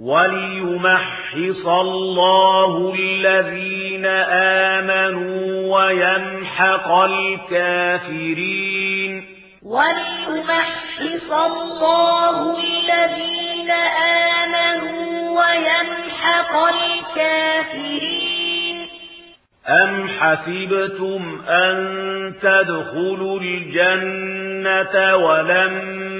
وَلْيُمَحِّصَ اللَّهُ الَّذِينَ آمَنُوا وَيَمْحَقَ الْكَافِرِينَ وَلْيُمَحِّصَ اللَّهُ الَّذِينَ آمَنُوا وَيَمْحَقَ الْكَافِرِينَ أَمْ حَسِبْتُمْ أَن تَدْخُلُوا الْجَنَّةَ وَلَمَّا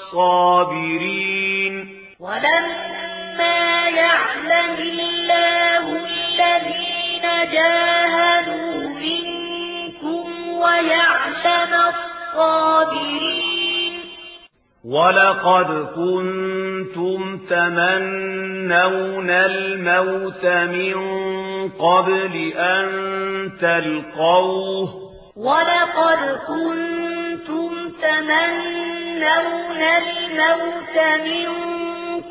الصابرين. ولما يعلم الله الذين جاهدوا منكم ويعلم الصابرين. ولقد كنتم تمنون الموت من قبل أن تلقوه. ولقد كنتم تمنون تُنذَرُونَ الْمَوْتَ مِنْ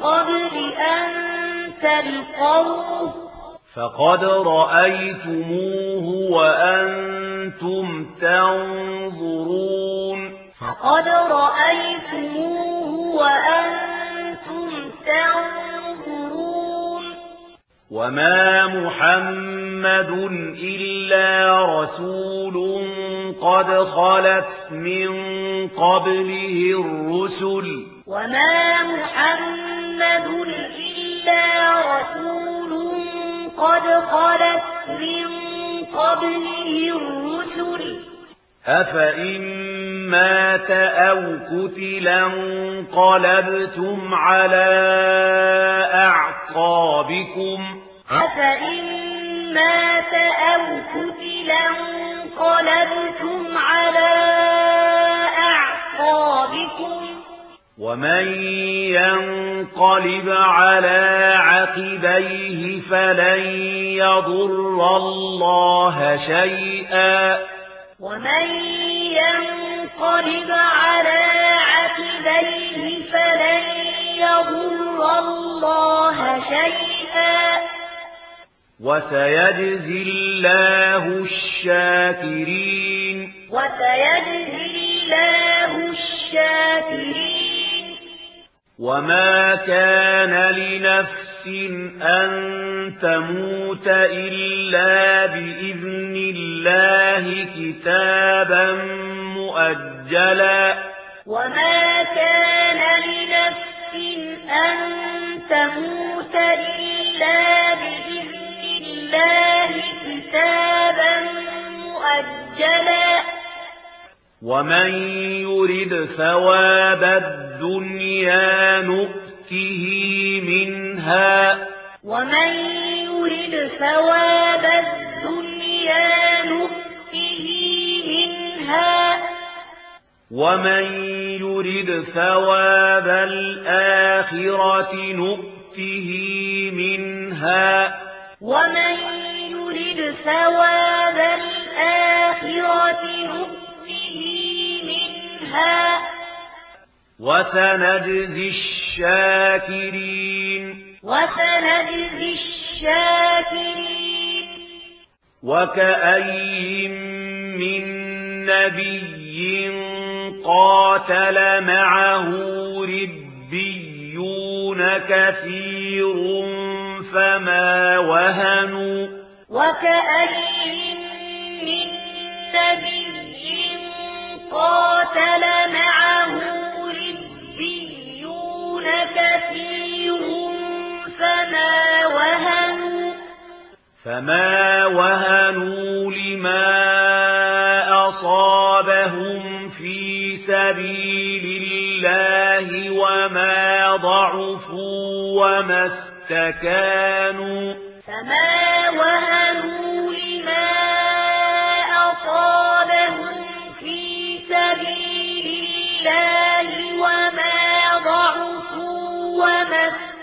قَبْلِ أَنْ تَلْقَوْهُ فَقَدْ رَأَيْتُمُوهُ وَأَنْتُمْ تَنْظُرُونَ فَقَدْ رَأَيْتُمُوهُ وَأَنْتُمْ تَنْظُرُونَ وَمَا مُحَمَّدٌ إِلَّا رَسُولٌ قَدْ خَلَتْ مِنْ قبله الرسل. وما محمد إلا رسول قد خلت من قبله الرسل. أفإن مات أو كتلا قلبتم على أعقابكم. أفإن مات أو كتلا قلبتم ومن ينقلب على عقبيه فلن يضر الله شيئا ومن ينقلب على عقبيه فلن يضر الله شيئا وسيجزي الله الشاكرين وسيجزي الله الشاكرين وما كان لنفس أن تموت إلا بإذن الله كتابا مؤجلا وما كان لنفس أن تموت إلا بإذن الله كتابا مؤجلا ومن يرد ثواب الدين الدنيا نؤته منها ومن يرد ثواب الدنيا نؤته منها۔ ومن يرد ثواب الآخرة نؤته منها۔ ومن يرد ثواب الآخرة نؤته منها۔ وسنجزي الشاكرين. وسنجزي الشاكرين. وَكَأَيِّم من نبي قاتل معه ربيون كثير فما وهنوا. وَكَأَيِّم من نبي قاتل معه فما وهنوا لما أصابهم في سبيل الله وما ضعفوا وما استكانوا فما وهنوا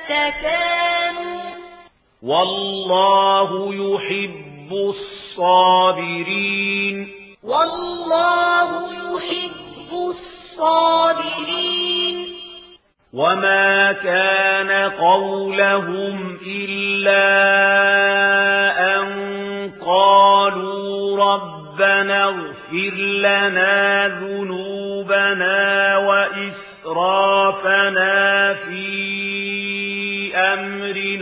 تكانوا والله يحب الصابرين. والله يحب الصابرين. وما كان قولهم إلا أن قالوا ربنا اغفر لنا ذنوبنا وإسرارنا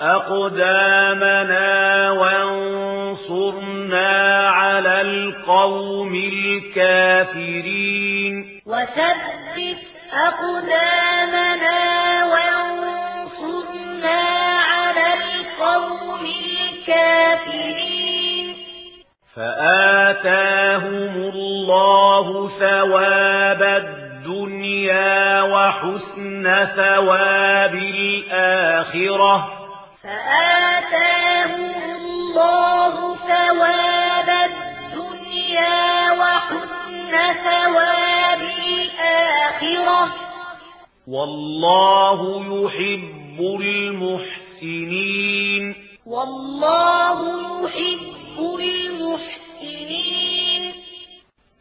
أقدامنا وانصرنا على القوم الكافرين. وثبت أقدامنا وانصرنا على القوم الكافرين. فآتاهم الله ثواب الدنيا وحسن ثواب الآخرة. فآتاهم الله ثواب الدنيا ثواب الآخرة. والله يحب المحسنين. والله يحب المحسنين.